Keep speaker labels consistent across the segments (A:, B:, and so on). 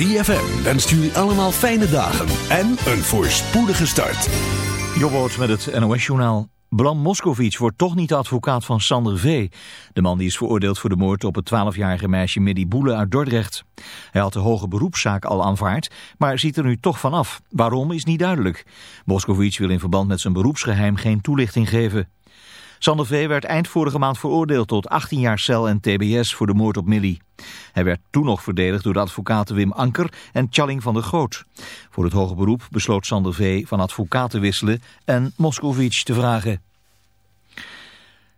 A: ZFM wenst jullie allemaal fijne dagen en een voorspoedige start.
B: Jobboot met het NOS-journaal. Bram Moskovic wordt toch niet de advocaat van Sander V. De man die is veroordeeld voor de moord op het 12-jarige meisje Medi Boele uit Dordrecht. Hij had de hoge beroepszaak al aanvaard, maar ziet er nu toch vanaf. Waarom is niet duidelijk. Moskovic wil in verband met zijn beroepsgeheim geen toelichting geven. Sander V. werd eind vorige maand veroordeeld tot 18 jaar cel en tbs voor de moord op Millie. Hij werd toen nog verdedigd door de advocaten Wim Anker en Tjalling van der Groot. Voor het hoge beroep besloot Sander V. van advocaat te wisselen en Moscovic te vragen.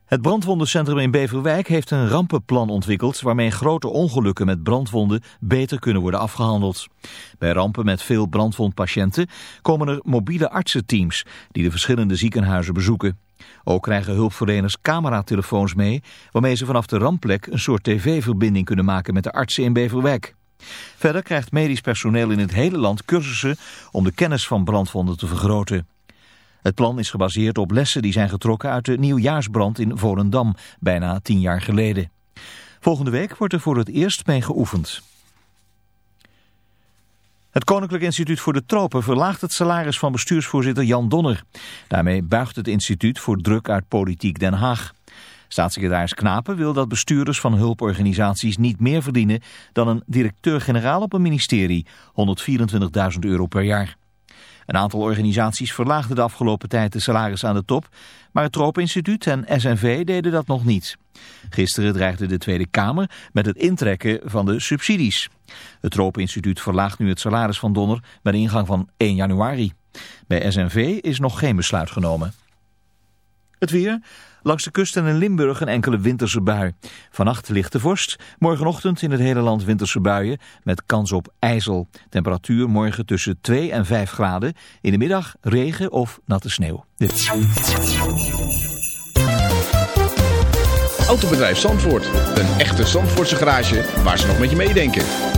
B: Het brandwondencentrum in Beverwijk heeft een rampenplan ontwikkeld waarmee grote ongelukken met brandwonden beter kunnen worden afgehandeld. Bij rampen met veel brandwondpatiënten komen er mobiele artsenteams die de verschillende ziekenhuizen bezoeken. Ook krijgen hulpverleners cameratelefoons mee, waarmee ze vanaf de rampplek een soort tv-verbinding kunnen maken met de artsen in Beverwijk. Verder krijgt medisch personeel in het hele land cursussen om de kennis van brandwonden te vergroten. Het plan is gebaseerd op lessen die zijn getrokken uit de nieuwjaarsbrand in Volendam, bijna tien jaar geleden. Volgende week wordt er voor het eerst mee geoefend. Het Koninklijk Instituut voor de Tropen verlaagt het salaris van bestuursvoorzitter Jan Donner. Daarmee buigt het instituut voor druk uit politiek Den Haag. Staatssecretaris Knapen wil dat bestuurders van hulporganisaties niet meer verdienen dan een directeur-generaal op een ministerie, 124.000 euro per jaar. Een aantal organisaties verlaagden de afgelopen tijd de salaris aan de top, maar het Tropeninstituut en SNV deden dat nog niet. Gisteren dreigde de Tweede Kamer met het intrekken van de subsidies. Het Tropeninstituut verlaagt nu het salaris van Donner bij de ingang van 1 januari. Bij SNV is nog geen besluit genomen. Het weer... Langs de kust en in Limburg een enkele winterse bui. Vannacht ligt de vorst. Morgenochtend in het hele land winterse buien met kans op ijzel. Temperatuur morgen tussen 2 en 5 graden. In de middag regen of natte sneeuw.
C: Autobedrijf Zandvoort. Een echte Zandvoortse garage waar ze nog met je meedenken.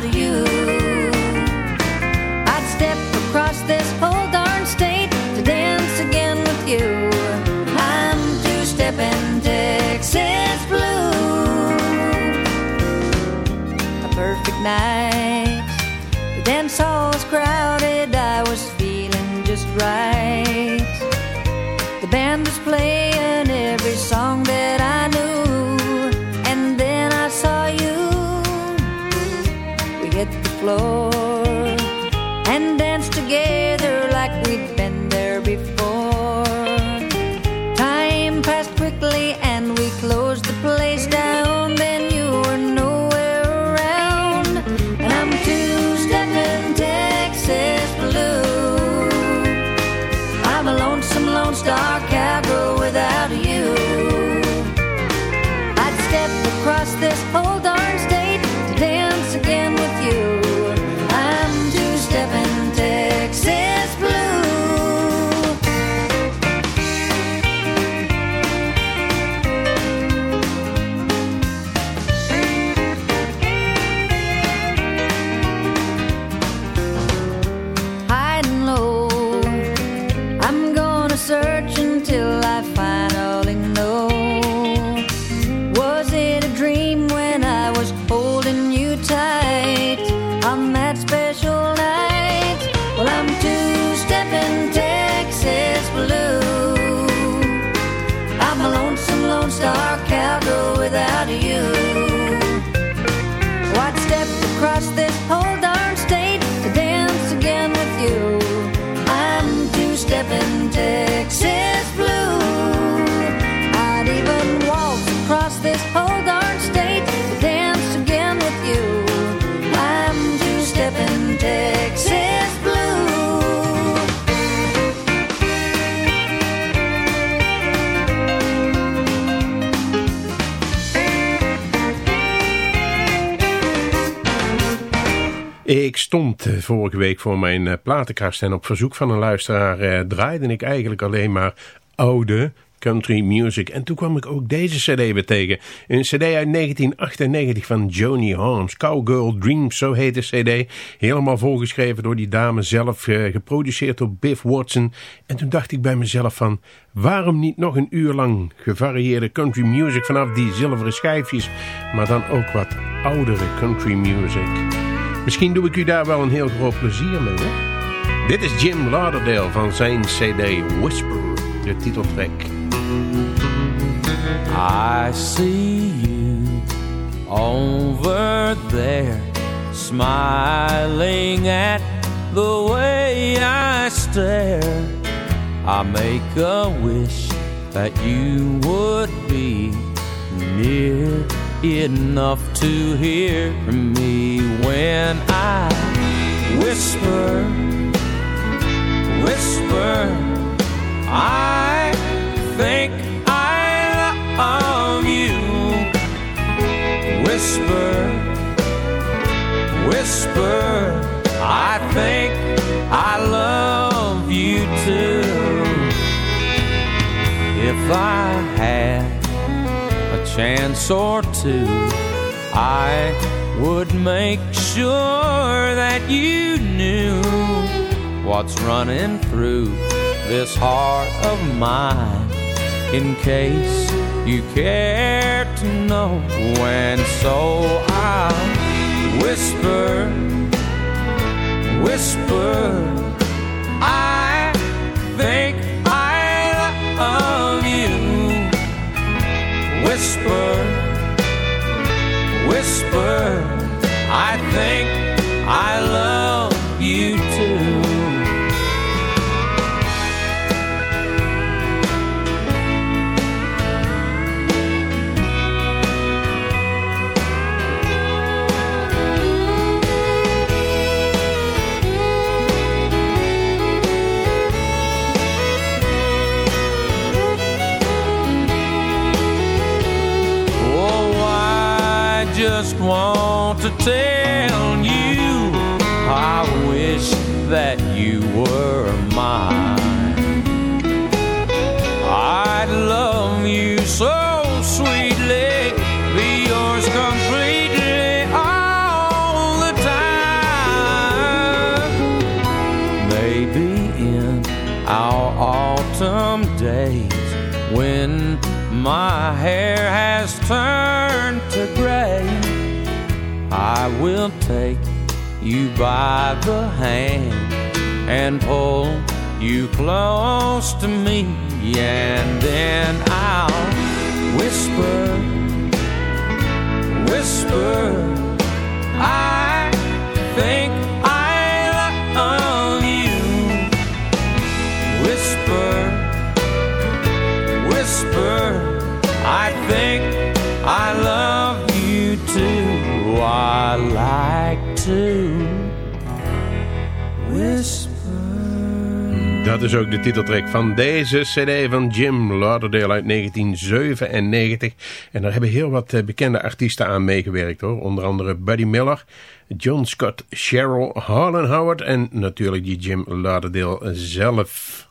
D: Without you. I'd step across this whole darn state to dance again with you. I'm two-stepping Texas blue. A perfect night. The
E: dance hall was crowded, I was feeling just right. We
F: stond eh, vorige week voor mijn eh, platenkast en op verzoek van een luisteraar eh, draaide ik eigenlijk alleen maar oude country music. En toen kwam ik ook deze cd weer tegen. Een cd uit 1998 van Joni Holmes. Cowgirl Dreams, zo heet de cd. Helemaal volgeschreven door die dame zelf. eh, geproduceerd door Biff Watson. En toen dacht ik bij mezelf van... Waarom niet nog een uur lang gevarieerde country music vanaf die zilveren schijfjes. Maar dan ook wat oudere country music. Misschien doe ik u daar wel een heel groot plezier mee. Hè? Dit is Jim Lauderdale van zijn cd Whisper, de titeltrack.
G: I see you over there, smiling at the way I stare. I make a wish that you would be near enough to hear me when I whisper, whisper. I think I love you. Whisper, whisper. I think I love you too. If I had chance or two, I would make sure that you knew what's running through this heart of mine in case you care to know. And so I'll whisper, whisper, Whisper, whisper, I think I love just want to tell you I wish that you were mine. I'd love you so sweetly, be yours completely all the time. Maybe in our autumn days when my hair has turned I will take
H: you by the hand and pull you close to me, and then I'll whisper, whisper. I think I love you. Whisper, whisper. I think I like to whisper.
F: Dat is ook de titeltrack van deze cd van Jim Lauderdale uit 1997. En daar hebben heel wat eh, bekende artiesten aan meegewerkt hoor. Onder andere Buddy Miller, John Scott, Cheryl, Harlan Howard en natuurlijk die Jim Lauderdale zelf.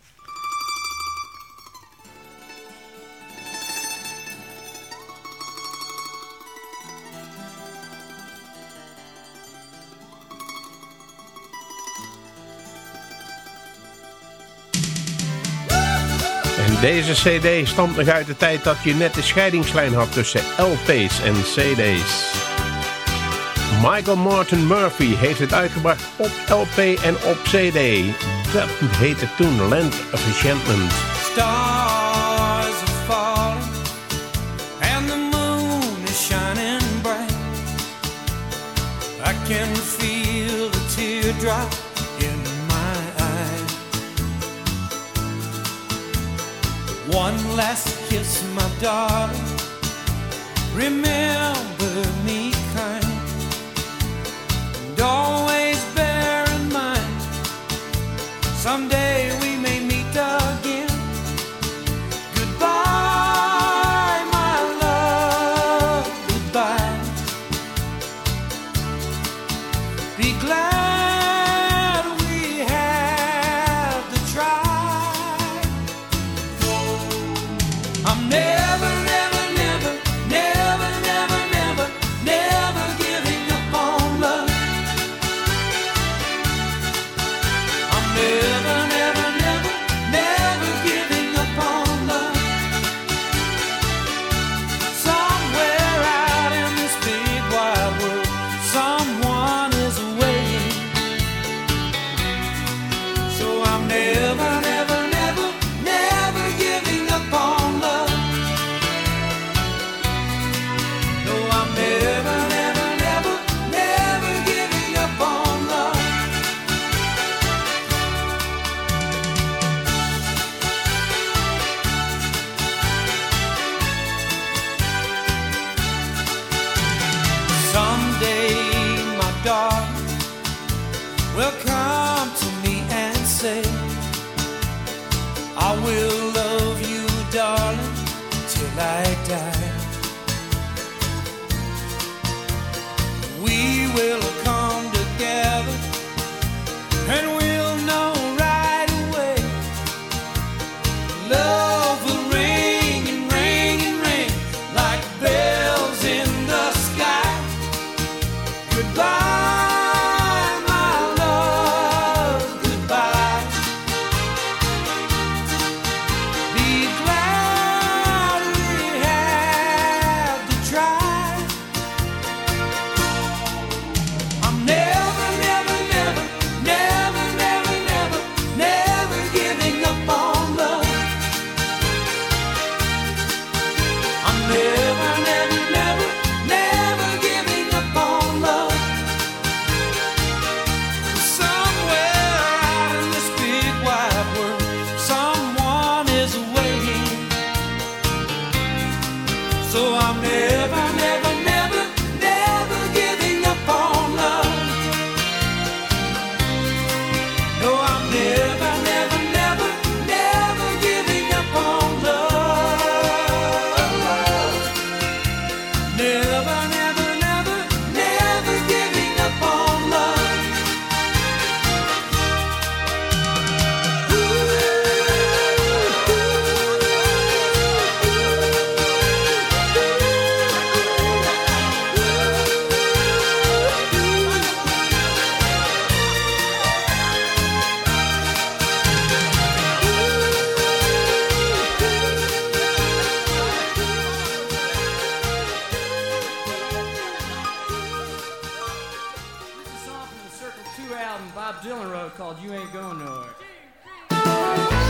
F: Deze cd stamt nog uit de tijd dat je net de scheidingslijn had tussen LP's en cd's. Michael Martin Murphy heeft het uitgebracht op LP en op cd. Dat heette toen Land of.
G: Stars are falling and the moon is shining bright. I can feel One last kiss, my darling. Remember me kind. And always bear in mind, someday darling, till I die. Two album Bob Dylan wrote called You Ain't Going Nowhere.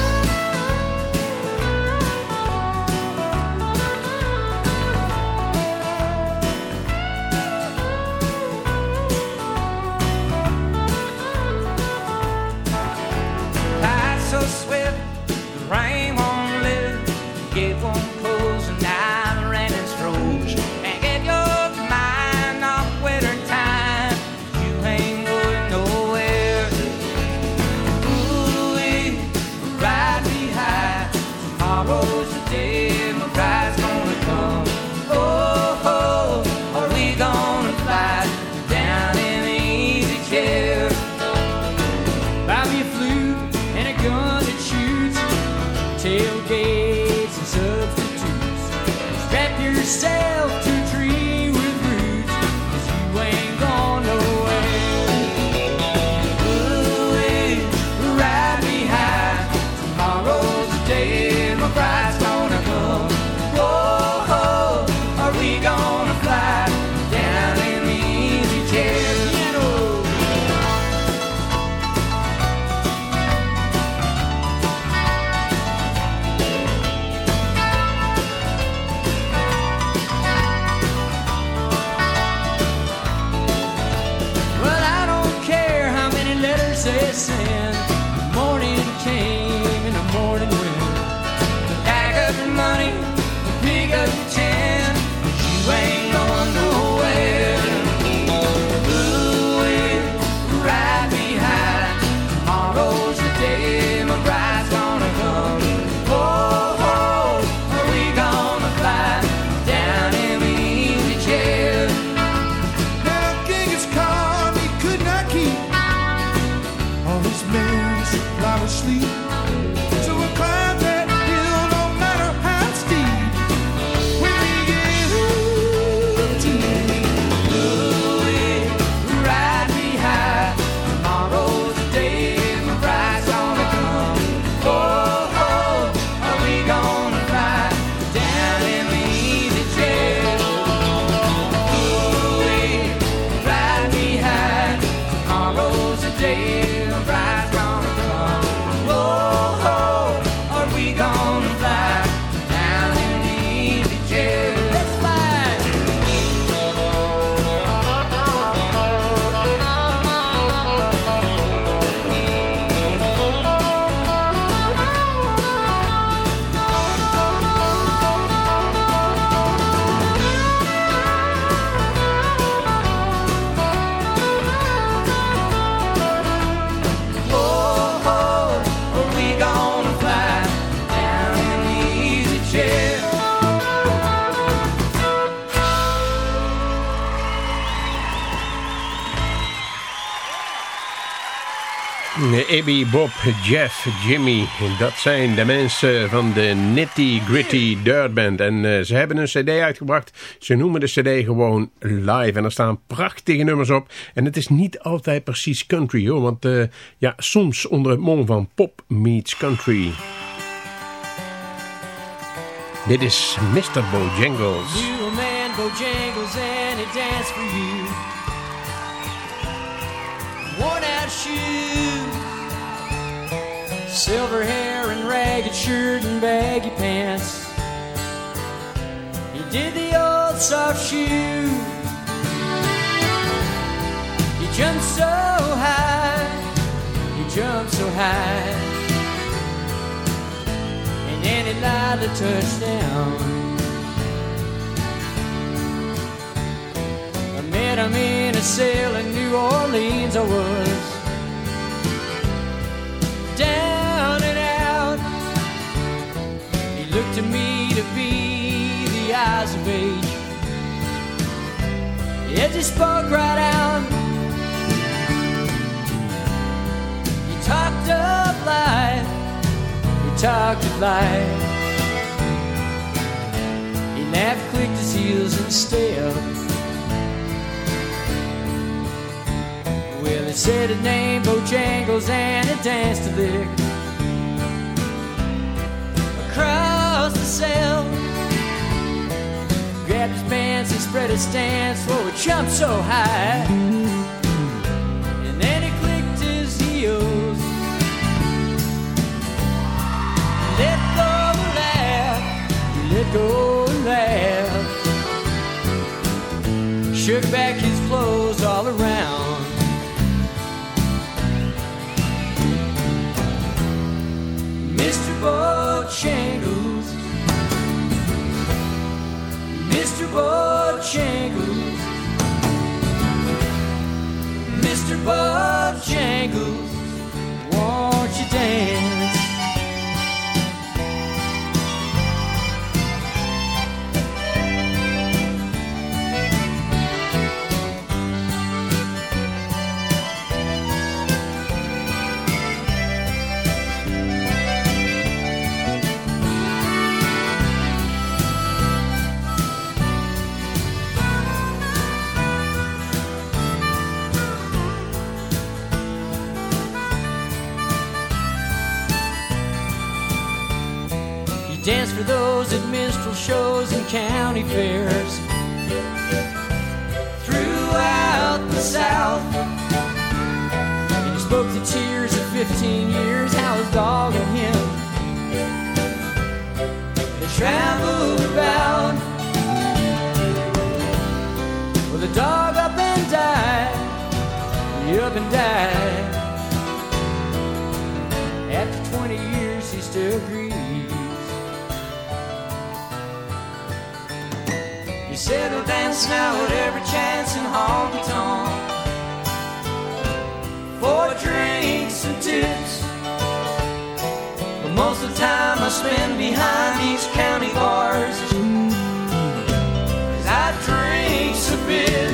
F: Abby, Bob, Jeff, Jimmy. Dat zijn de mensen van de Nitty Gritty Dirt Band. En eh, ze hebben een cd uitgebracht. Ze noemen de cd gewoon live. En er staan prachtige nummers op. En het is niet altijd precies country hoor. Want eh, ja, soms onder het mom van pop meets country. Dit is Mr. Bojangles.
G: You a man Bojangles and he danced for you. Worn out shoes, silver hair and ragged shirt and baggy pants. He did the old soft shoe. He jumped so high, he jumped so high. And then he lied the touchdown. I met him in a cell in New Orleans. I was down of age. Just spoke right out. He talked of life. He talked of life. He laughed, clicked his heels and stepped. Well, he said his name, Bojangles, and he danced a lick across the cell. Grabbed his pants and spread his stance for oh, a jump so high. And then he clicked his heels. Let go and laugh. Let go and laugh. Shook back his clothes all around. Mr. Bochamp. Bojangles, Mr. Bojangles, won't you dance? At minstrel shows and county fairs throughout the South. And you spoke the tears of 15 years, how his dog and him they traveled about. Well, the dog up and died, he up and died. After 20 years, he still grieves. You settle dancing out at every chance in honky tonk for drinks and tips. But most of the time I spend behind these county bars. Cause I drink a bit.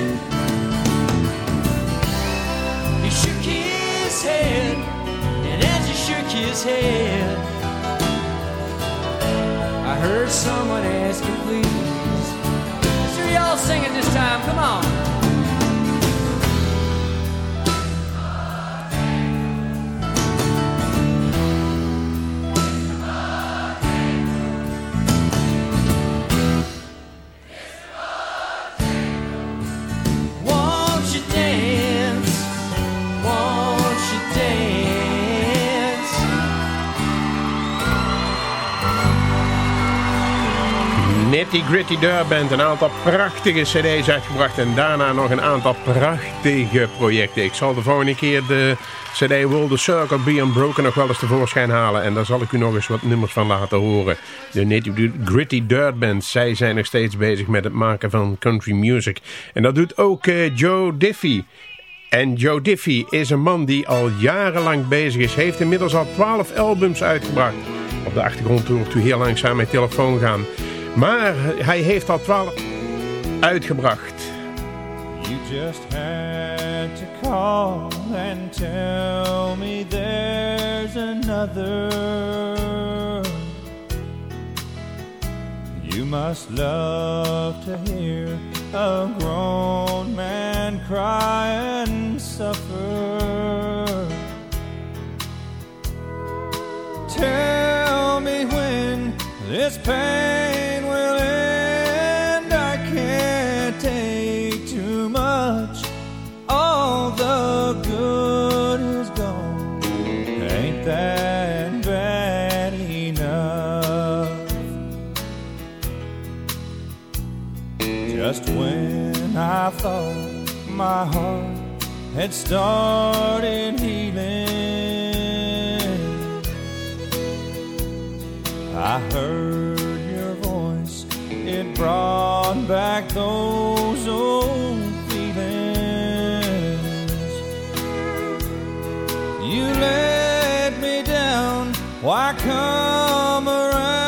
G: He shook his head, and as he shook his head, I heard someone ask him, please. So y'all sing it this time, come on.
F: Nitty Gritty Band, een aantal prachtige cd's uitgebracht en daarna nog een aantal prachtige projecten. Ik zal de volgende keer de cd Will the Circle Be Unbroken nog wel eens tevoorschijn halen en daar zal ik u nog eens wat nummers van laten horen. De Nitty Gritty Dirt Band, zij zijn nog steeds bezig met het maken van country music. En dat doet ook eh, Joe Diffie. En Joe Diffie is een man die al jarenlang bezig is. Heeft inmiddels al 12 albums uitgebracht. Op de achtergrond hoort u heel langzaam mijn telefoon gaan. Maar hij heeft al 12 uitgebracht.
I: You just had to call and tell me there's another. You must love to hear a grown man cry and suffer. Tell me when this pain Just when I thought my heart had started healing. I heard your voice, it brought back those old feelings. You let me down, why come around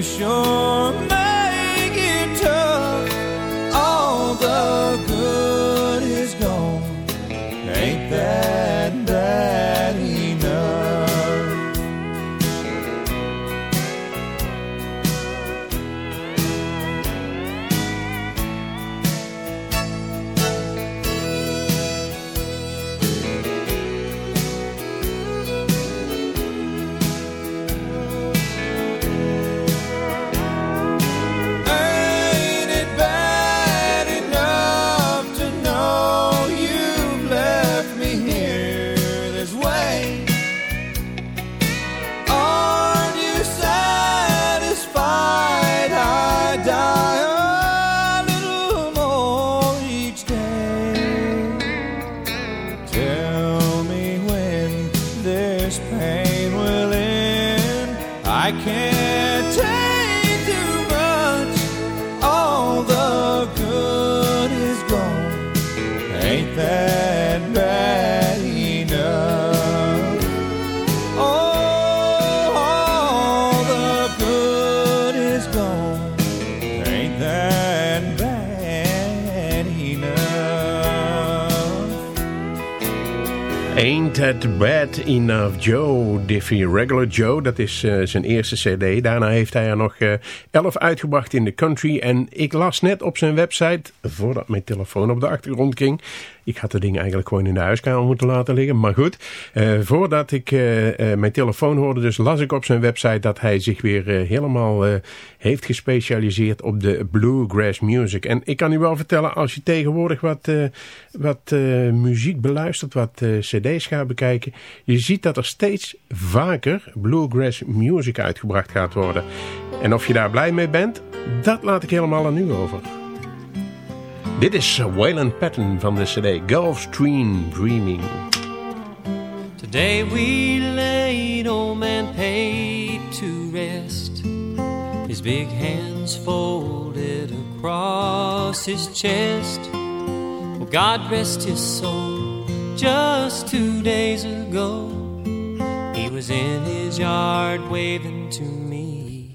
I: You
J: Ain't That Bad Enough
F: Joe Diffie. Regular Joe, dat is eh, zijn eerste cd. Daarna heeft hij er nog eh, elf uitgebracht in de country. En ik las net op zijn website, voordat mijn telefoon op de achtergrond ging... Ik had de dingen eigenlijk gewoon in de huiskamer moeten laten liggen. Maar goed, eh, voordat ik mijn telefoon hoorde, dus las ik op zijn website dat hij zich weer helemaal heeft gespecialiseerd op de bluegrass music. En ik kan u wel vertellen, als je tegenwoordig wat, wat muziek beluistert, wat eh, cd's bekijken, je ziet dat er steeds vaker bluegrass music uitgebracht gaat worden. En of je daar blij mee bent, dat laat ik helemaal aan u over. Dit is Waylon Patton van de cd Gulfstream Dreaming.
E: Today we old man to rest. His big hands folded across his chest. God rest his soul. Just two days ago, he was in his yard waving to me.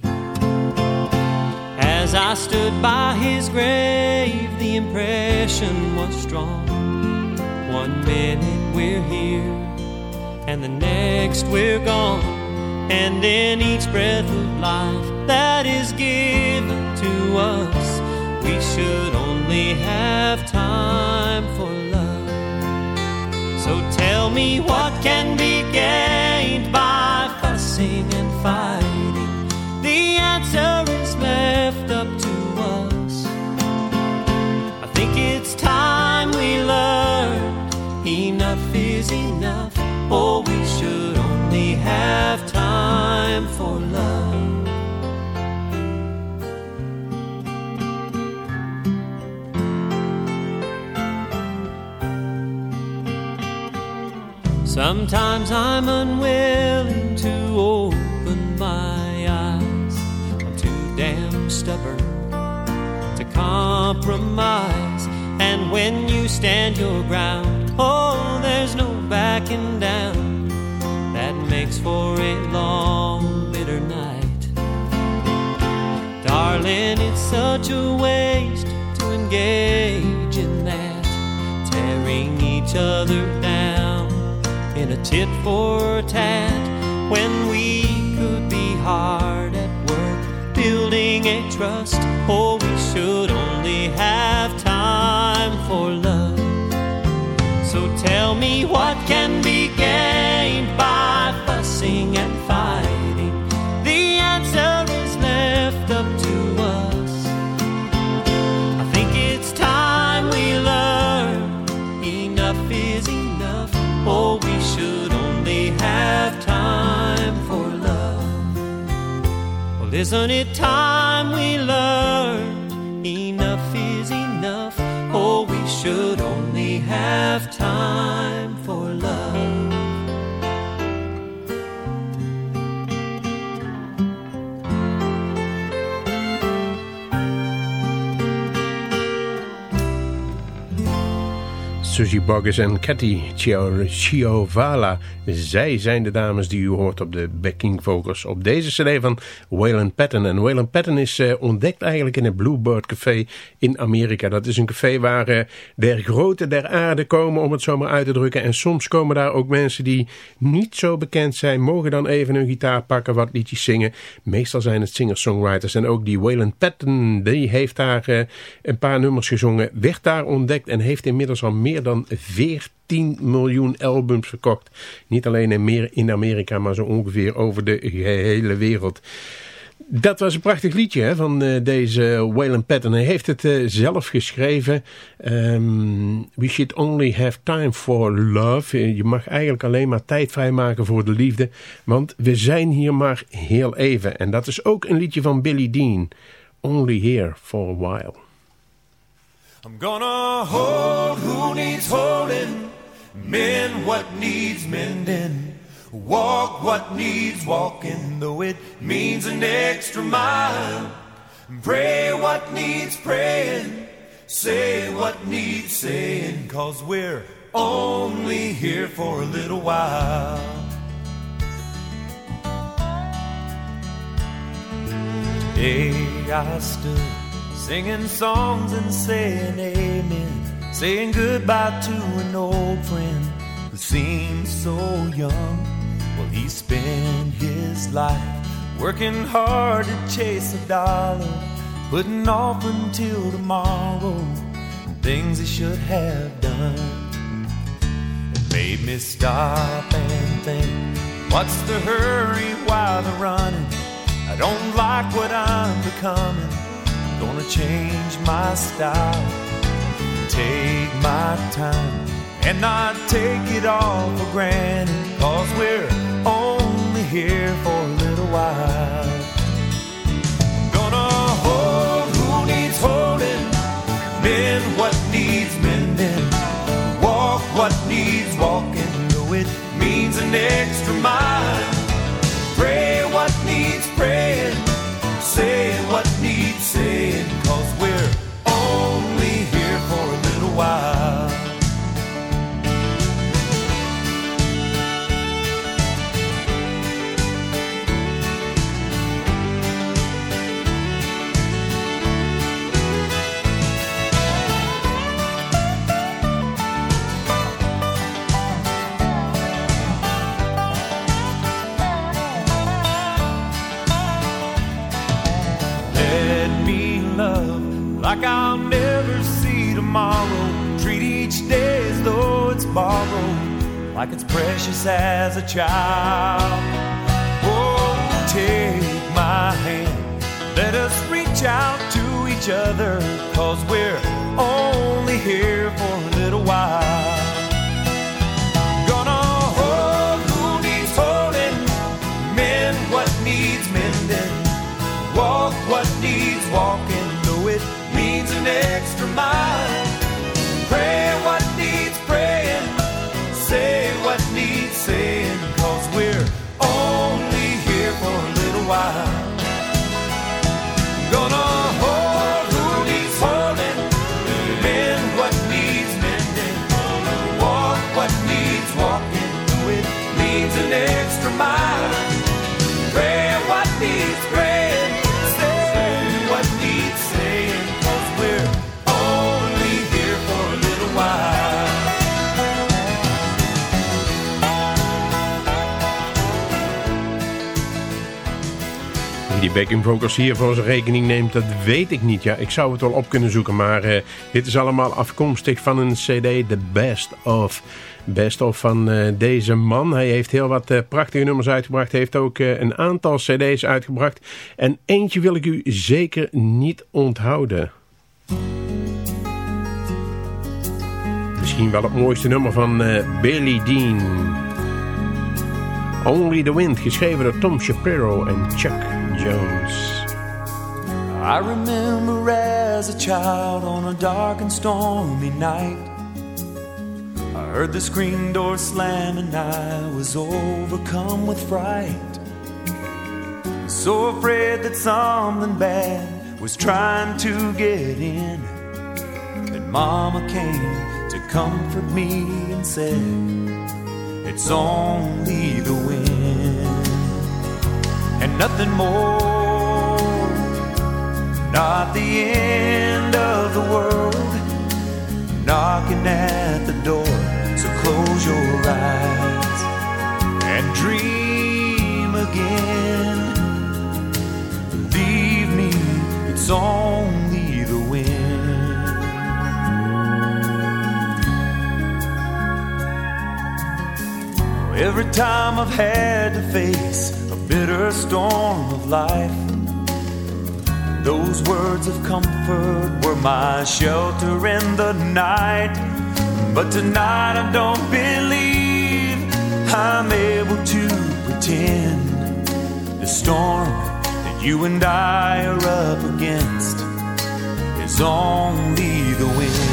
E: As I stood by his grave, the impression was strong. One minute we're here, and the next we're gone. And in each breath of life that is given to us, we should only have time for love. So tell me what can be gained by fussing and fighting. The answer is left Sometimes I'm unwilling to open my eyes. I'm too damn stubborn to compromise. And when you stand your ground, oh, there's no backing down. That makes for a long, bitter night. Darling, it's such a waste to engage in that, tearing each other in a tit for tat when we could be hard at work building a trust. Oh, we should only have time for love. So tell me what can be gained isn't it time
F: Suzy Boggess en Cathy Chiovala. Zij zijn de dames die u hoort op de backing vocals op deze cd van Waylon Patton. En Waylon Patton is uh, ontdekt eigenlijk in het Bluebird Café in Amerika. Dat is een café waar uh, der grote der aarde komen, om het zo maar uit te drukken. En soms komen daar ook mensen die niet zo bekend zijn, mogen dan even een gitaar pakken, wat liedjes zingen. Meestal zijn het singer-songwriters. En ook die Waylon Patton, die heeft daar uh, een paar nummers gezongen, werd daar ontdekt en heeft inmiddels al meer dan 14 miljoen albums verkocht. Niet alleen in, Amerika, maar zo ongeveer over de hele wereld. Dat was een prachtig liedje hè, van uh, deze Waylon Patton. Hij heeft het uh, zelf geschreven. Um, we should only have time for love. Je mag eigenlijk alleen maar tijd vrijmaken voor de liefde. Want we zijn hier maar heel even. En dat is ook een liedje van Billy Dean. Only here for a while.
K: I'm gonna hold who needs holding, mend what needs mending, walk what needs walking, though it means an extra mile. Pray what needs praying, say what needs saying, cause we're only here for a little while. Day I stood singing songs and saying amen, saying goodbye to an old friend who seemed so young. Well, he spent his life working hard to chase a dollar, putting off until tomorrow things he should have done. It made me stop and think, what's the hurry while the running? I don't like what I'm becoming. Gonna change my style, take my time, and not take it all for granted. Cause we're only here for a little while. Gonna hold who needs holding, mend what needs mending, walk what needs walking, though it means an extra mile. Like it's precious as a child. Oh, take my hand, let us reach out to each other, cause we're only here for a little while. Gonna hold who needs holding, mend what needs mending, walk what needs walking, though it means an extra
F: Backing vocals hier voor zijn rekening neemt, dat weet ik niet. Ja, ik zou het wel op kunnen zoeken, maar eh, dit is allemaal afkomstig van een cd, The Best Of. Best of van eh, deze man. Hij heeft heel wat eh, prachtige nummers uitgebracht. Hij heeft ook een aantal cd's uitgebracht. En eentje wil ik u zeker niet onthouden. Misschien wel het mooiste nummer van Billy Dean. Only the Wind, geschreven door Tom Shapiro en Chuck Jones.
K: I remember as a child on a dark and stormy night. I heard the screen door slam and I was overcome with fright. So afraid that something bad was trying to get in. And Mama came to comfort me and said, It's only the wind and nothing more. Not the end of the world knocking at the door. So close your eyes and dream again. Believe me, it's only the wind. Every time I've had to face bitter storm of life, those words of comfort were my shelter in the night. But tonight I don't believe I'm able to pretend the storm that you and I are up against is only the wind.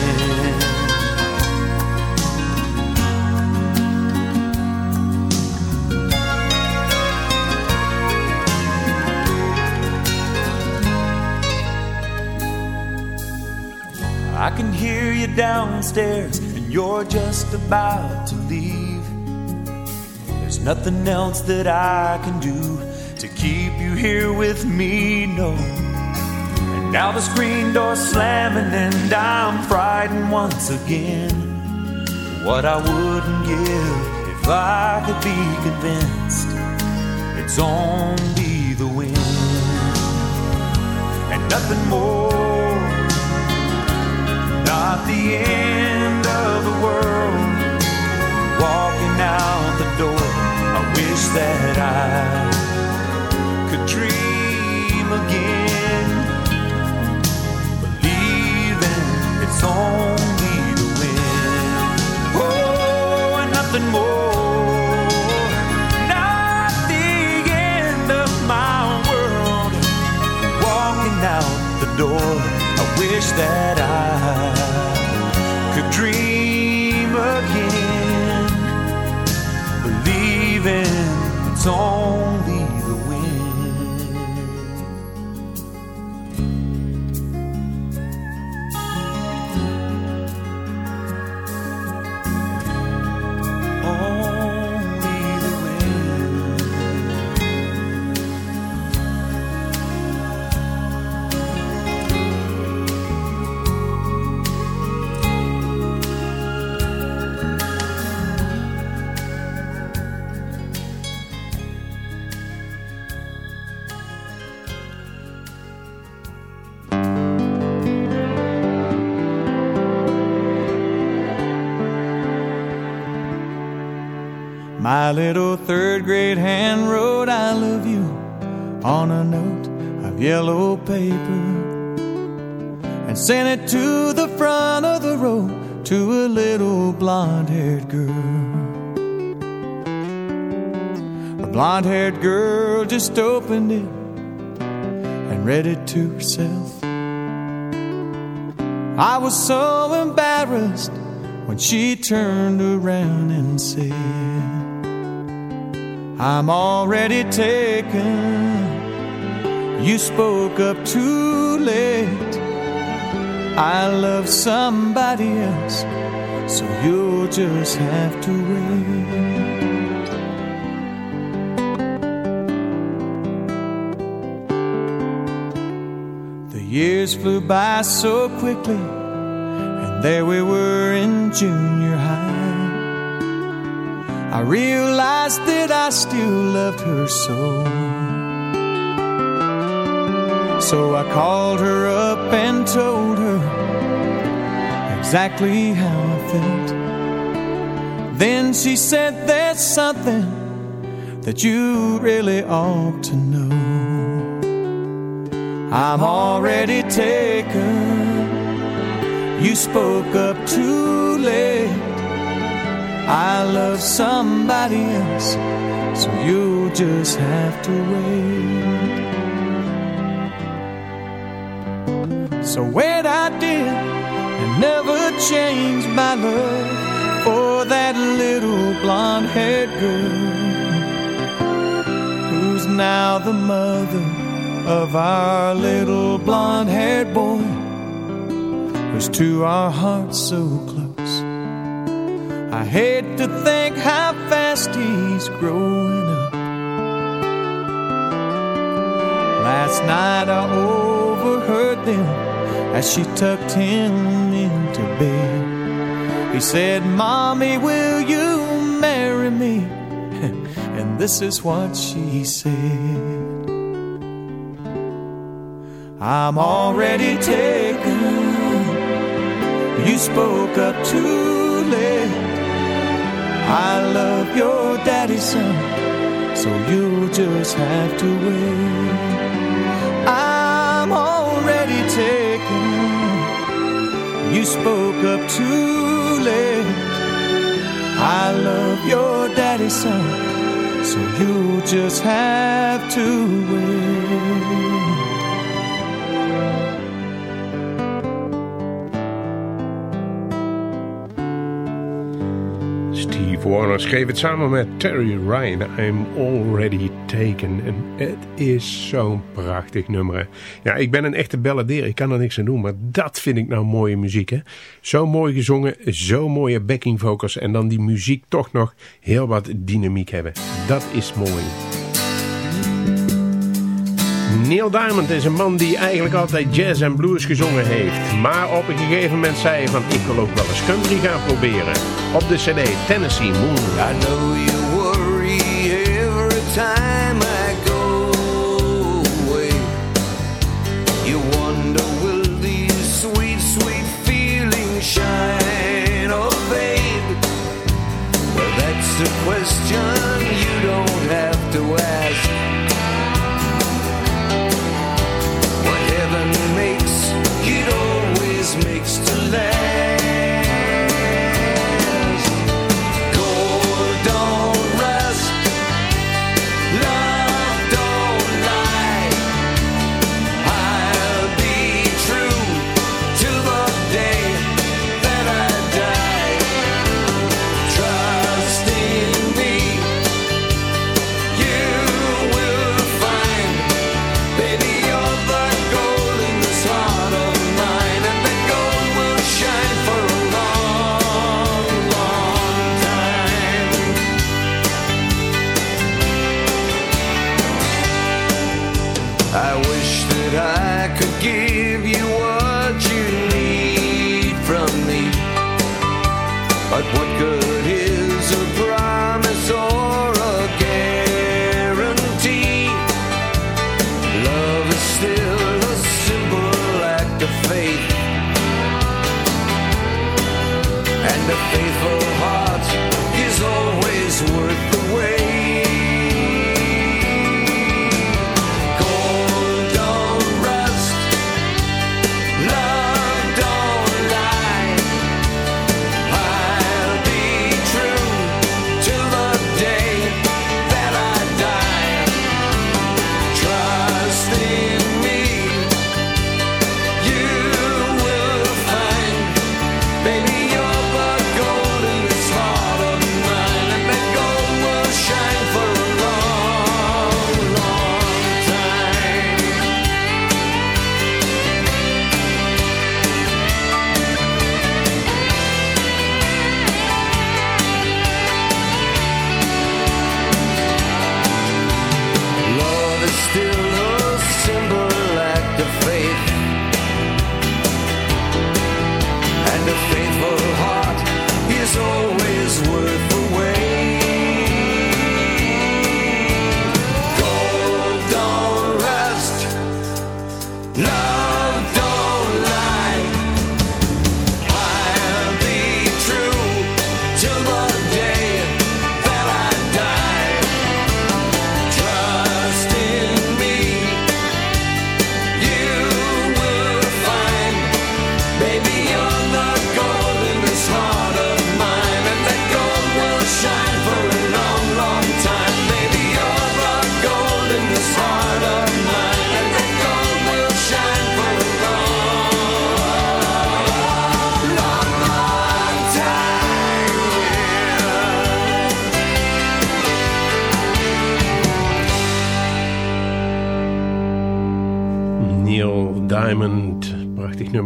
K: I can hear you downstairs and you're just about to leave. There's nothing else that I can do to keep you here with me, no. And now the screen door's slamming and I'm frightened once again. What I wouldn't give if I could be convinced it's only the wind and nothing more not the end of the world. Walking out the door, I wish that I could dream again. Believing it's only the wind. Oh, and nothing more. Not the end of my world. Walking out the door. Wish that I could dream again, believing it's only
L: My little third grade hand wrote I love you on a note of yellow paper and sent it to the front of the row to a little blonde haired girl. The blonde haired girl just opened it and read it to herself. I was so embarrassed when she turned around and said, I'm already taken. You spoke up too late. I love somebody else, so you'll just have to wait. The years flew by so quickly, and there we were in junior high. I realized that I still loved her so. So I called her up and told her exactly how I felt. Then she said, There's something that you really ought to know. I'm already taken. You spoke up too late. I love somebody else, so you'll just have to wait. So wait, I did, and never changed my love for that little blonde haired girl who's now the mother of our little blonde haired boy who's to our hearts so close I hate to think how fast he's growing up. Last night I overheard them as she tucked him into bed. He said, Mommy, will you marry me? and this is what she said. I'm already taken. You spoke up too. I love your daddy, son, so you'll just have to wait. I'm already taken. You spoke up too late. I love your daddy, son, so you'll just have to wait.
F: Steve Warner schreef het samen met Terry Ryan. I'm Already Taken. En het is zo'n prachtig nummer. Ja, ik ben een echte balladeer. Ik kan er niks aan doen. Maar dat vind ik nou mooie muziek. Hè? Zo mooi gezongen. Zo mooie backing vocals. En dan die muziek toch nog heel wat dynamiek hebben. Dat is mooi. Neil Diamond is een man die eigenlijk altijd jazz en blues gezongen heeft. Maar op een gegeven moment zei hij van ik wil ook wel eens country gaan proberen. Op de cd Tennessee Moon.
M: I know you what good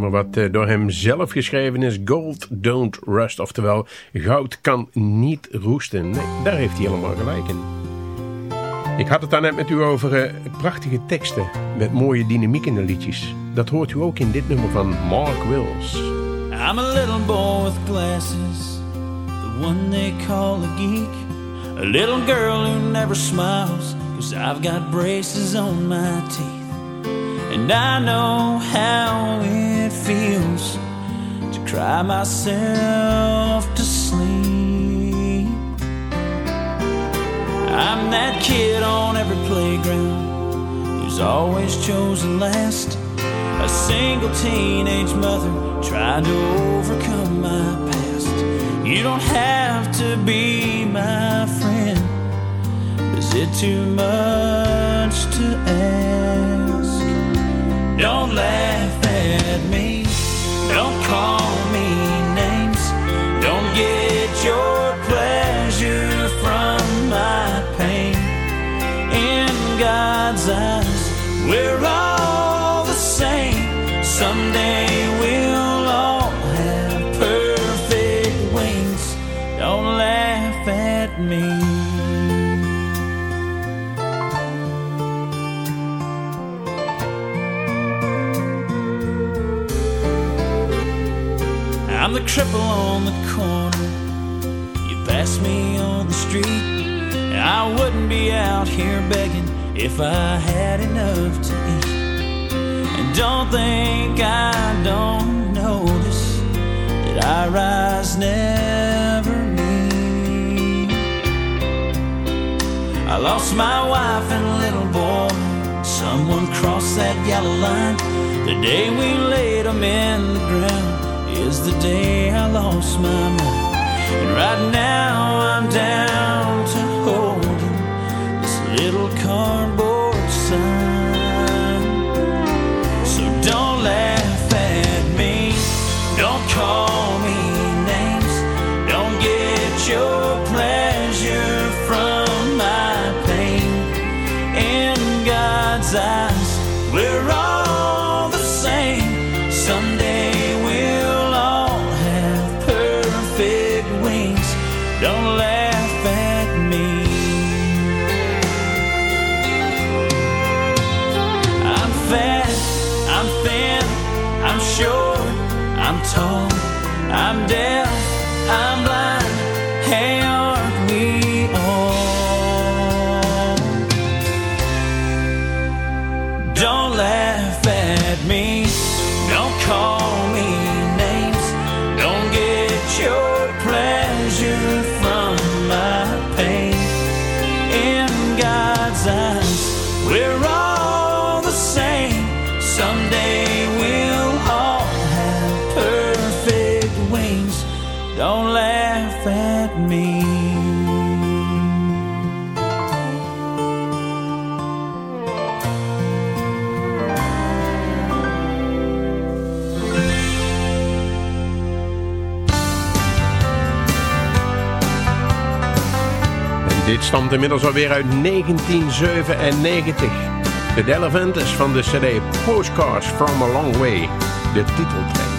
F: wat eh, door hem zelf geschreven is. Gold don't rust. Oftewel, goud kan niet roesten. Nee, daar heeft hij helemaal gelijk in. Ik had het daar net met u over eh, prachtige teksten. Met mooie dynamiek in de liedjes. Dat hoort u ook in dit nummer van Mark Wills.
G: I'm a little boy with glasses, the one they call a geek. A little girl who never smiles, cause I've got braces on my teeth. And I know how it feels to cry myself to sleep. I'm that kid on every playground who's always chosen last. A single teenage mother trying to overcome my past. You don't have to be my friend. Is it too much to ask? Don't laugh at me. Don't call me names. Don't get your pleasure from my pain. In God's eyes, we're all the same. Someday cripple on the corner. You pass me on the street. I wouldn't be out here begging if I had enough to eat. And don't think I don't notice that I rise never meet. I lost my wife and little boy. Someone crossed that yellow line. The day we laid them in the ground is the day I lost my mind. And right now I'm down
F: stamt inmiddels alweer uit 1997. De Delavantes van de cd Postcards from a Long Way. De titeltrack.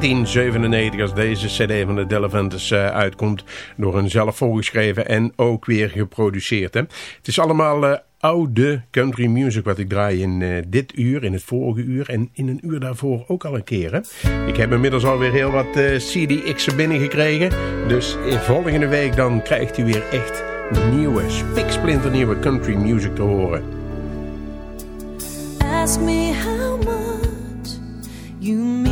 F: 1997 als deze cd van de Delavantes uh, uitkomt. Door een zelf voorgeschreven en ook weer geproduceerd. Hè. Het is allemaal uh, oude country music wat ik draai in uh, dit uur, in het vorige uur en in een uur daarvoor ook al een keer. Ik heb inmiddels alweer heel wat CDX'en binnengekregen. Dus in volgende week dan krijgt u weer echt nieuwe, spiksplinternieuwe country music te horen.
E: Ask me how much you mean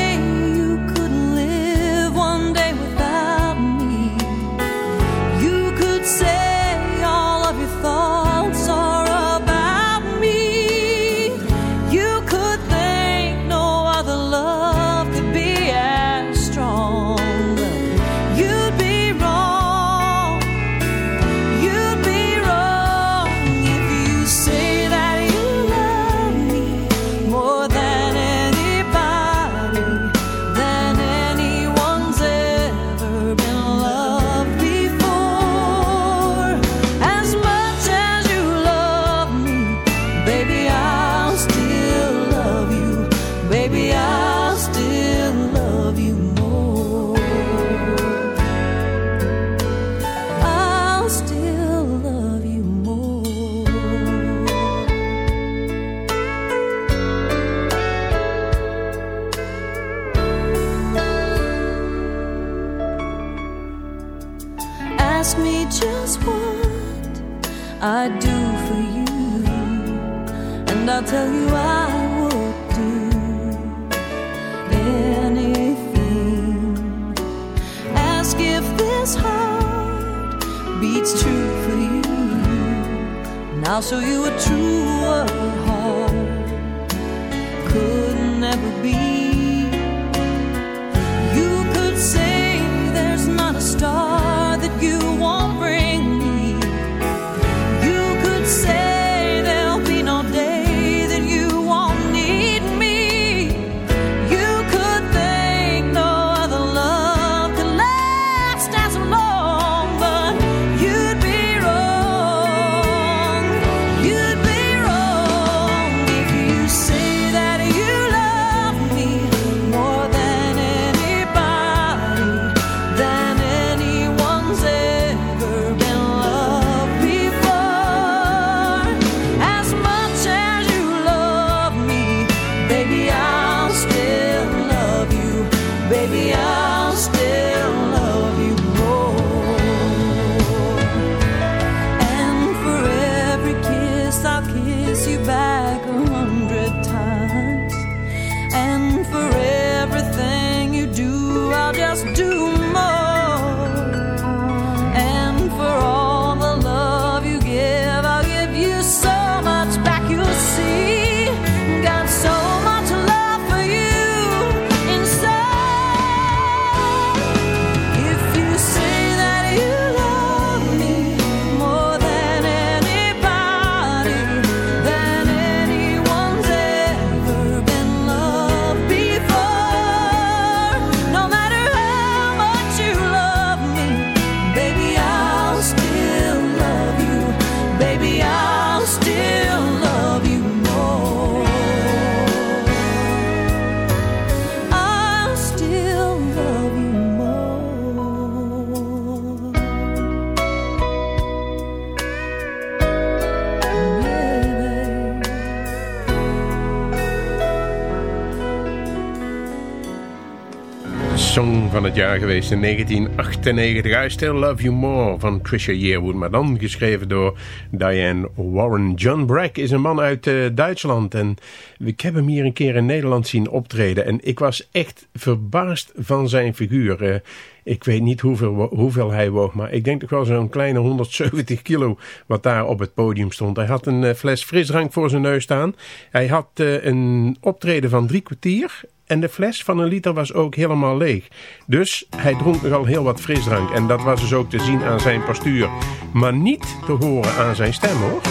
F: het jaar geweest in 1998. I Still Love You More van Trisha Yearwood. Maar dan geschreven door Diane Warren. John Brack is een man uit eh, Duitsland. En ik heb hem hier een keer in Nederland zien optreden. En ik was echt verbaasd van zijn figuur. Eh, ik weet niet hoeveel, hoeveel hij woog, maar ik denk toch wel zo'n kleine 170 kilo wat daar op het podium stond. Hij had een eh, fles frisdrank voor zijn neus staan. Hij had een optreden van drie kwartier En de fles van een liter was ook helemaal leeg. Dus hij dronk nogal heel wat frisdrank. En dat was dus ook te zien aan zijn postuur. Maar niet te horen aan zijn stem hoor.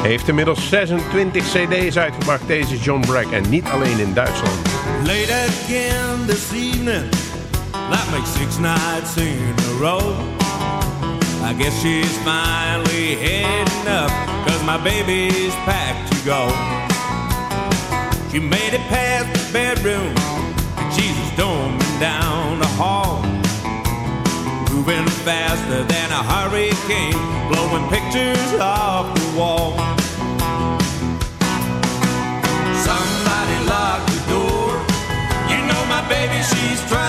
F: Hij heeft inmiddels 26 cd's uitgebracht, deze John Brack. En niet alleen in Duitsland.
G: Late again this evening. That makes six nights in a row. I guess she's finally heading up. Cause my baby's packed to go. She made it past the bedroom. She's storming down the hall. Moving faster than a hurricane. Blowing pictures off the wall. Somebody lock the door. You know my baby, she's trying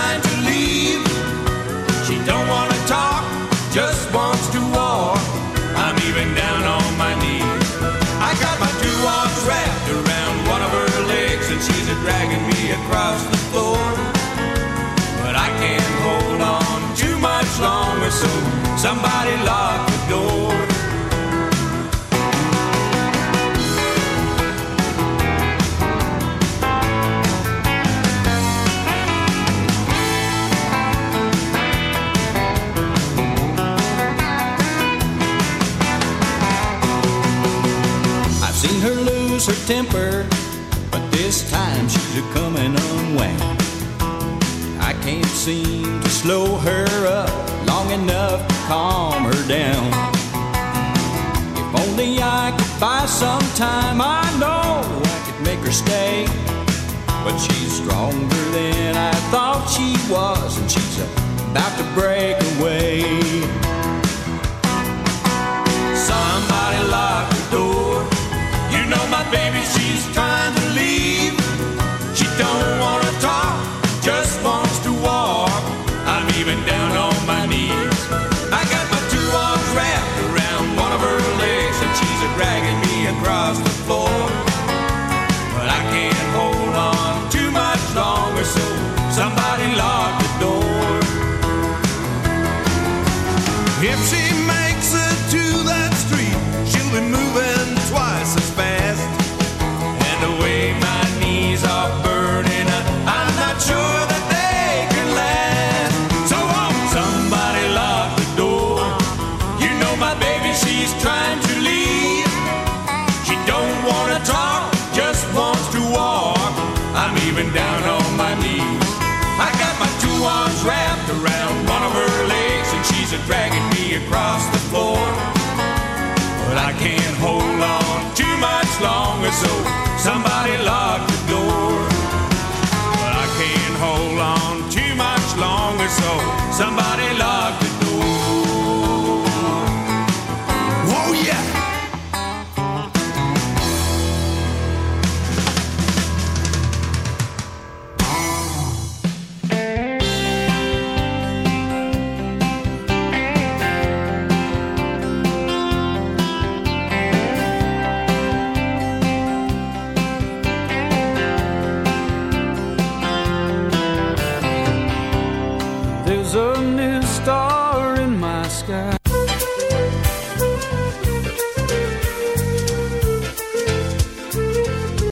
G: dragging me across the floor. But I can't hold on too much longer, so somebody lock the door.
I: I've seen her lose her temper, time she's a coming unwound. I can't seem to slow her up long enough to calm her down. If only I could buy some time, I know I could make her stay. But she's stronger than I thought she was, and she's about to break away.